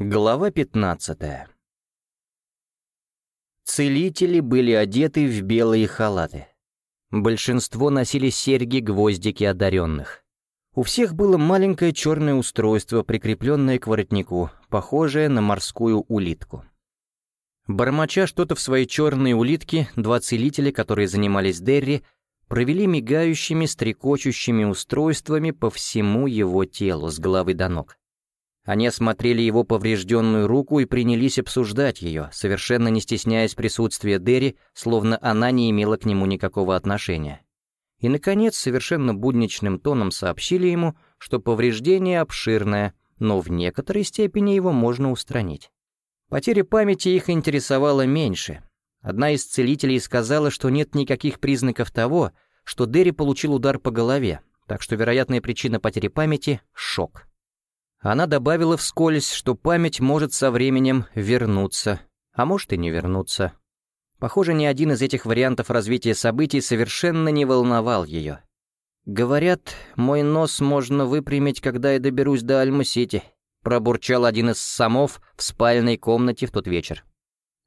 Глава 15 Целители были одеты в белые халаты. Большинство носили серьги, гвоздики одаренных. У всех было маленькое черное устройство, прикрепленное к воротнику, похожее на морскую улитку. Бормоча что-то в своей черной улитке, два целителя, которые занимались Дерри, провели мигающими, стрекочущими устройствами по всему его телу, с головы до ног. Они осмотрели его поврежденную руку и принялись обсуждать ее, совершенно не стесняясь присутствия Дерри, словно она не имела к нему никакого отношения. И, наконец, совершенно будничным тоном сообщили ему, что повреждение обширное, но в некоторой степени его можно устранить. Потеря памяти их интересовала меньше. Одна из целителей сказала, что нет никаких признаков того, что Дерри получил удар по голове, так что вероятная причина потери памяти — шок. Она добавила вскользь, что память может со временем вернуться, а может и не вернуться. Похоже, ни один из этих вариантов развития событий совершенно не волновал ее. «Говорят, мой нос можно выпрямить, когда я доберусь до Альму-Сити», пробурчал один из самов в спальной комнате в тот вечер.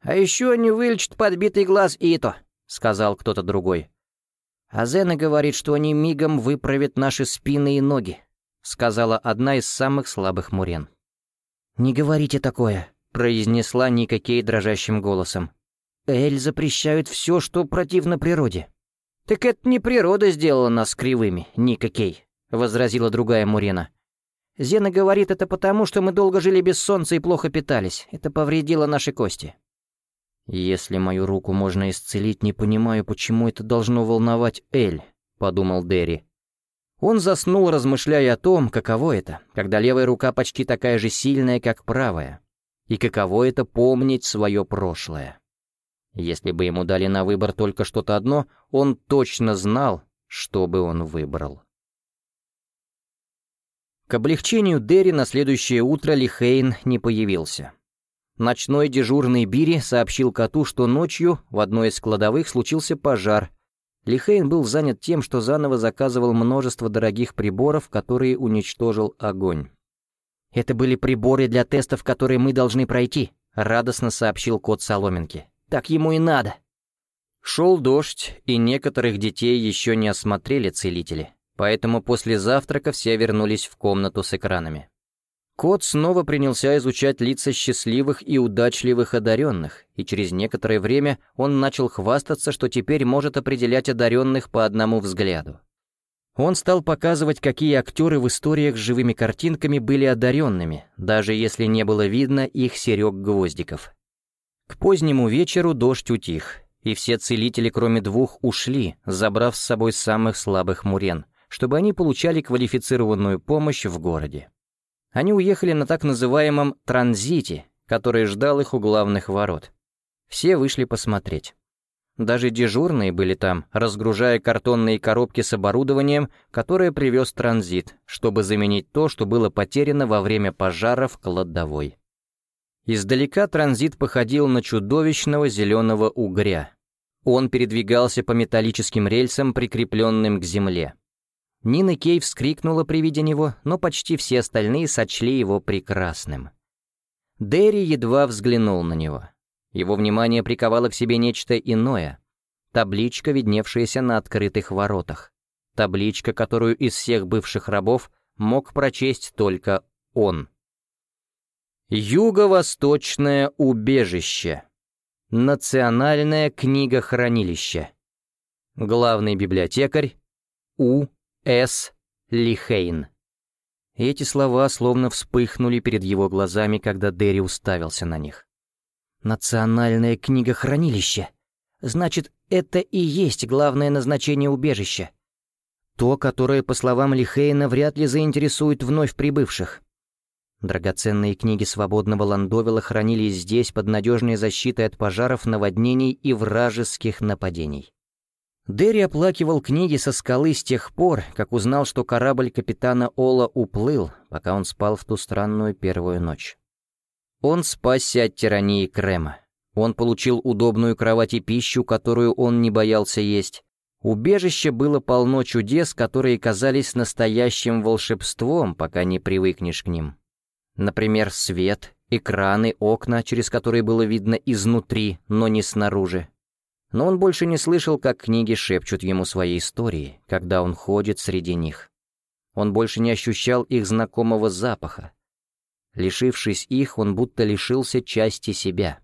«А еще не вылечат подбитый глаз Ито», — сказал кто-то другой. «А Зена говорит, что они мигом выправят наши спины и ноги. — сказала одна из самых слабых мурен. «Не говорите такое», — произнесла Ника Кей дрожащим голосом. «Эль запрещают все, что противно природе». «Так это не природа сделала нас кривыми, Ника Кей», — возразила другая мурена. «Зена говорит это потому, что мы долго жили без солнца и плохо питались. Это повредило наши кости». «Если мою руку можно исцелить, не понимаю, почему это должно волновать Эль», — подумал Дерри. Он заснул, размышляя о том, каково это, когда левая рука почти такая же сильная, как правая, и каково это помнить свое прошлое. Если бы ему дали на выбор только что-то одно, он точно знал, что бы он выбрал. К облегчению Дерри на следующее утро Лихейн не появился. Ночной дежурный Бири сообщил коту, что ночью в одной из кладовых случился пожар, Лихейн был занят тем, что заново заказывал множество дорогих приборов, которые уничтожил огонь. «Это были приборы для тестов, которые мы должны пройти», — радостно сообщил кот Соломинки. «Так ему и надо». Шел дождь, и некоторых детей еще не осмотрели целители, поэтому после завтрака все вернулись в комнату с экранами. Кот снова принялся изучать лица счастливых и удачливых одаренных, и через некоторое время он начал хвастаться, что теперь может определять одаренных по одному взгляду. Он стал показывать, какие актеры в историях с живыми картинками были одаренными, даже если не было видно их серег-гвоздиков. К позднему вечеру дождь утих, и все целители, кроме двух, ушли, забрав с собой самых слабых мурен, чтобы они получали квалифицированную помощь в городе. Они уехали на так называемом «транзите», который ждал их у главных ворот. Все вышли посмотреть. Даже дежурные были там, разгружая картонные коробки с оборудованием, которое привез транзит, чтобы заменить то, что было потеряно во время пожара в кладовой. Издалека транзит походил на чудовищного зеленого угря. Он передвигался по металлическим рельсам, прикрепленным к земле. Нина Кей вскрикнула при виде него, но почти все остальные сочли его прекрасным. Дерри едва взглянул на него. Его внимание приковало к себе нечто иное. Табличка, видневшаяся на открытых воротах. Табличка, которую из всех бывших рабов мог прочесть только он. Юго-восточное убежище. Национальное книгохранилище. Главный библиотекарь У. С. Лихейн. Эти слова словно вспыхнули перед его глазами, когда Дерри уставился на них. «Национальное книгохранилище. Значит, это и есть главное назначение убежища. То, которое, по словам Лихейна, вряд ли заинтересует вновь прибывших. Драгоценные книги свободного Ландовила хранились здесь под надежной защитой от пожаров, наводнений и вражеских нападений. Дерри оплакивал книги со скалы с тех пор, как узнал, что корабль капитана Ола уплыл, пока он спал в ту странную первую ночь. Он спасся от тирании Крема. Он получил удобную кровать и пищу, которую он не боялся есть. Убежище было полно чудес, которые казались настоящим волшебством, пока не привыкнешь к ним. Например, свет экраны, окна, через которые было видно изнутри, но не снаружи. Но он больше не слышал, как книги шепчут ему свои истории, когда он ходит среди них. Он больше не ощущал их знакомого запаха. Лишившись их, он будто лишился части себя.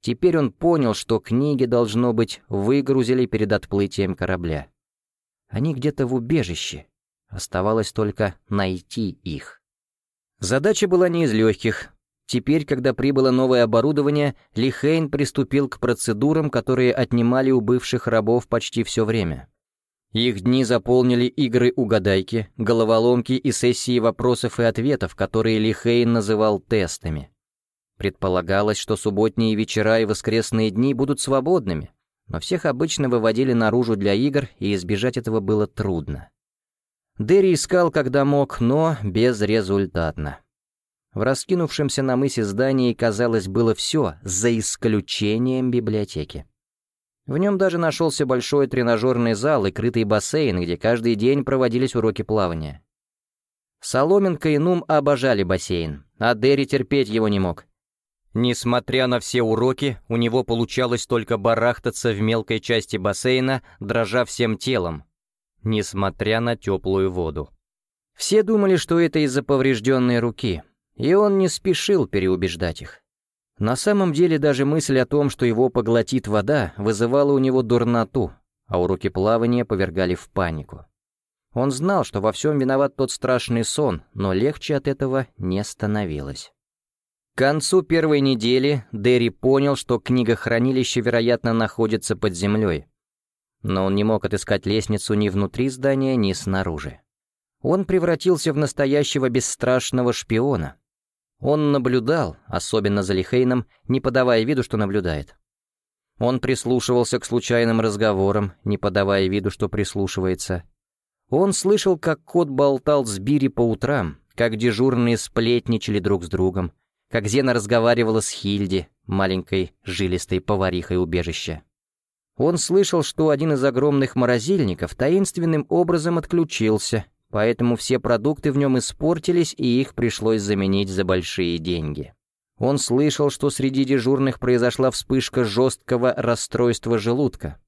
Теперь он понял, что книги, должно быть, выгрузили перед отплытием корабля. Они где-то в убежище. Оставалось только найти их. Задача была не из легких. Теперь, когда прибыло новое оборудование, Лихейн приступил к процедурам, которые отнимали у бывших рабов почти все время. Их дни заполнили игры угадайки, головоломки и сессии вопросов и ответов, которые Лихейн называл тестами. Предполагалось, что субботние вечера и воскресные дни будут свободными, но всех обычно выводили наружу для игр, и избежать этого было трудно. Дерри искал, когда мог, но безрезультатно. В раскинувшемся на мысе здании, казалось, было все, за исключением библиотеки. В нем даже нашелся большой тренажерный зал и крытый бассейн, где каждый день проводились уроки плавания. Соломенка и Нум обожали бассейн, а Дерри терпеть его не мог. Несмотря на все уроки, у него получалось только барахтаться в мелкой части бассейна, дрожа всем телом, несмотря на теплую воду. Все думали, что это из-за поврежденной руки, и он не спешил переубеждать их. На самом деле даже мысль о том, что его поглотит вода, вызывала у него дурноту, а уроки плавания повергали в панику. Он знал, что во всем виноват тот страшный сон, но легче от этого не становилось. К концу первой недели Дерри понял, что книгохранилище, вероятно, находится под землей. Но он не мог отыскать лестницу ни внутри здания, ни снаружи. Он превратился в настоящего бесстрашного шпиона. Он наблюдал, особенно за Лихейном, не подавая виду, что наблюдает. Он прислушивался к случайным разговорам, не подавая виду, что прислушивается. Он слышал, как кот болтал с Бири по утрам, как дежурные сплетничали друг с другом, как Зена разговаривала с Хильди, маленькой жилистой поварихой убежища. Он слышал, что один из огромных морозильников таинственным образом отключился, поэтому все продукты в нем испортились, и их пришлось заменить за большие деньги. Он слышал, что среди дежурных произошла вспышка жесткого расстройства желудка.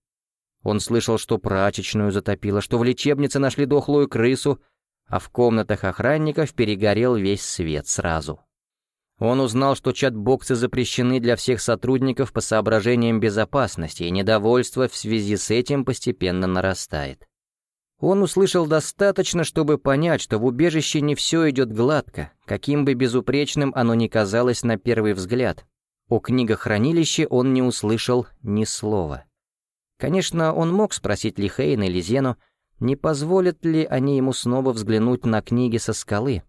Он слышал, что прачечную затопило, что в лечебнице нашли дохлую крысу, а в комнатах охранников перегорел весь свет сразу. Он узнал, что чат-боксы запрещены для всех сотрудников по соображениям безопасности, и недовольство в связи с этим постепенно нарастает. Он услышал достаточно, чтобы понять, что в убежище не все идет гладко, каким бы безупречным оно ни казалось на первый взгляд. О книгохранилище он не услышал ни слова. Конечно, он мог спросить Лихейна или Зену, не позволят ли они ему снова взглянуть на книги со скалы,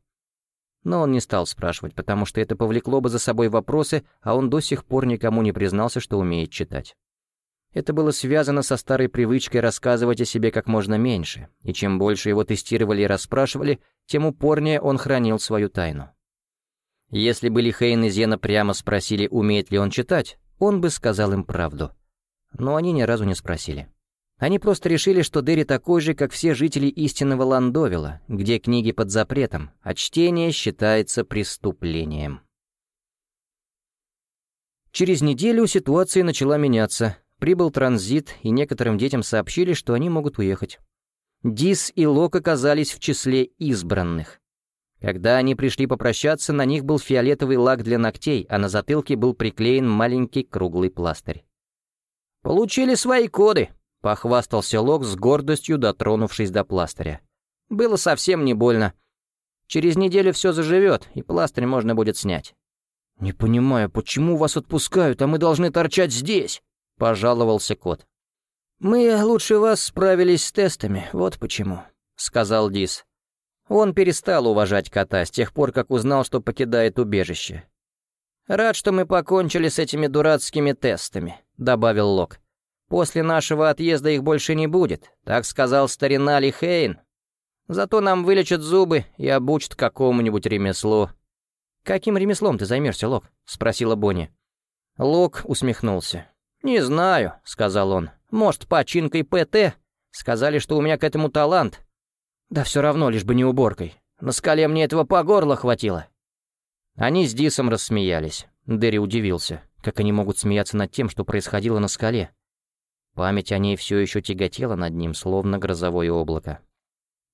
но он не стал спрашивать, потому что это повлекло бы за собой вопросы, а он до сих пор никому не признался, что умеет читать. Это было связано со старой привычкой рассказывать о себе как можно меньше, и чем больше его тестировали и расспрашивали, тем упорнее он хранил свою тайну. Если бы Лихейн и Зена прямо спросили, умеет ли он читать, он бы сказал им правду. Но они ни разу не спросили. Они просто решили, что Дерри такой же, как все жители истинного Ландовила, где книги под запретом, а чтение считается преступлением. Через неделю ситуация начала меняться. Прибыл транзит, и некоторым детям сообщили, что они могут уехать. Дис и Лок оказались в числе избранных. Когда они пришли попрощаться, на них был фиолетовый лак для ногтей, а на затылке был приклеен маленький круглый пластырь. «Получили свои коды», Похвастался Лок с гордостью, дотронувшись до пластыря. Было совсем не больно. Через неделю все заживет, и пластырь можно будет снять. «Не понимаю, почему вас отпускают, а мы должны торчать здесь?» — пожаловался кот. «Мы лучше вас справились с тестами, вот почему», — сказал Дис. Он перестал уважать кота с тех пор, как узнал, что покидает убежище. «Рад, что мы покончили с этими дурацкими тестами», — добавил Лок. После нашего отъезда их больше не будет, так сказал старина Лихейн. Зато нам вылечат зубы и обучат какому-нибудь ремеслу». «Каким ремеслом ты займешься, Лок?» — спросила Бонни. Лок усмехнулся. «Не знаю», — сказал он. «Может, починкой ПТ? Сказали, что у меня к этому талант». «Да все равно, лишь бы не уборкой. На скале мне этого по горло хватило». Они с Дисом рассмеялись. Дерри удивился, как они могут смеяться над тем, что происходило на скале. Память о ней все еще тяготела над ним, словно грозовое облако.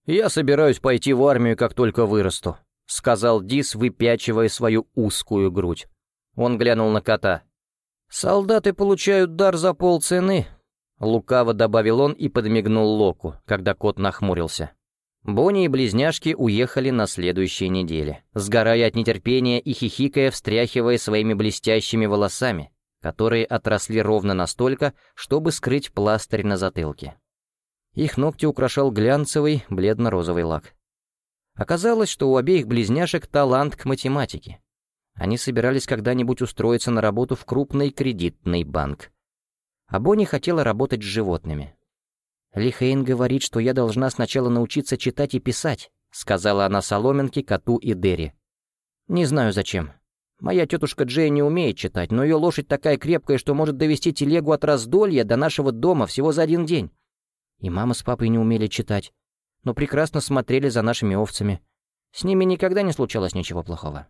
«Я собираюсь пойти в армию, как только вырасту», — сказал Дис, выпячивая свою узкую грудь. Он глянул на кота. «Солдаты получают дар за полцены», — лукаво добавил он и подмигнул Локу, когда кот нахмурился. Бонни и близняшки уехали на следующей неделе, сгорая от нетерпения и хихикая, встряхивая своими блестящими волосами, которые отросли ровно настолько, чтобы скрыть пластырь на затылке. Их ногти украшал глянцевый бледно-розовый лак. Оказалось, что у обеих близняшек талант к математике. Они собирались когда-нибудь устроиться на работу в крупный кредитный банк. А Бонни хотела работать с животными. «Лихейн говорит, что я должна сначала научиться читать и писать», сказала она Соломенке, коту и Дерри. «Не знаю зачем. Моя тетушка Джей не умеет читать, но ее лошадь такая крепкая, что может довести телегу от раздолья до нашего дома всего за один день. И мама с папой не умели читать, но прекрасно смотрели за нашими овцами. С ними никогда не случалось ничего плохого».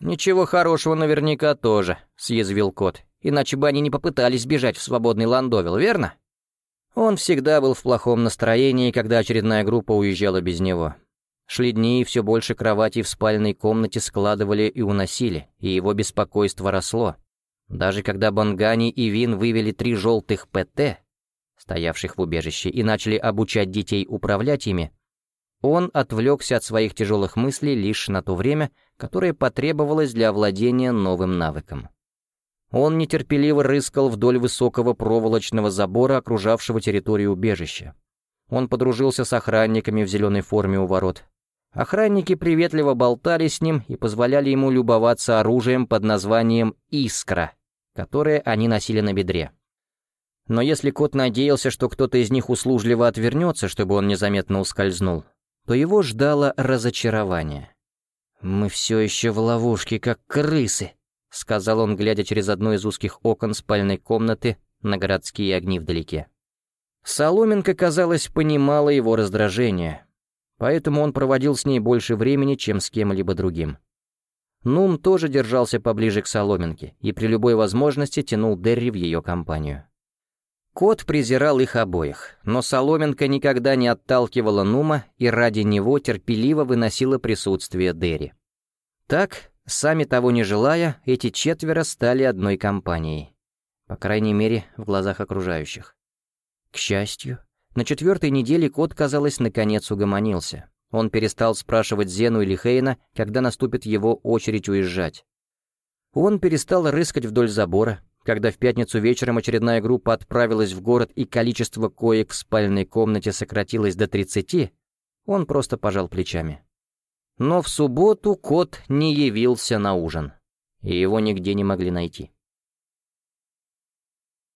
«Ничего хорошего наверняка тоже», — съязвил кот. «Иначе бы они не попытались бежать в свободный Ландовил, верно?» Он всегда был в плохом настроении, когда очередная группа уезжала без него. Шли дни, и все больше кроватей в спальной комнате складывали и уносили, и его беспокойство росло. Даже когда Бангани и Вин вывели три желтых ПТ, стоявших в убежище, и начали обучать детей управлять ими, он отвлекся от своих тяжелых мыслей лишь на то время, которое потребовалось для овладения новым навыком. Он нетерпеливо рыскал вдоль высокого проволочного забора, окружавшего территорию убежища. Он подружился с охранниками в зеленой форме у ворот. Охранники приветливо болтали с ним и позволяли ему любоваться оружием под названием «Искра», которое они носили на бедре. Но если кот надеялся, что кто-то из них услужливо отвернется, чтобы он незаметно ускользнул, то его ждало разочарование. «Мы все еще в ловушке, как крысы», — сказал он, глядя через одно из узких окон спальной комнаты на городские огни вдалеке. Соломенко, казалось, понимала его раздражение, поэтому он проводил с ней больше времени, чем с кем-либо другим. Нум тоже держался поближе к Соломенке и при любой возможности тянул Дерри в ее компанию. Кот презирал их обоих, но Соломенко никогда не отталкивала Нума и ради него терпеливо выносила присутствие Дерри. Так, Сами того не желая, эти четверо стали одной компанией. По крайней мере, в глазах окружающих. К счастью, на четвертой неделе кот, казалось, наконец угомонился. Он перестал спрашивать Зену или Хейна, когда наступит его очередь уезжать. Он перестал рыскать вдоль забора, когда в пятницу вечером очередная группа отправилась в город и количество коек в спальной комнате сократилось до 30, он просто пожал плечами. Но в субботу кот не явился на ужин, и его нигде не могли найти.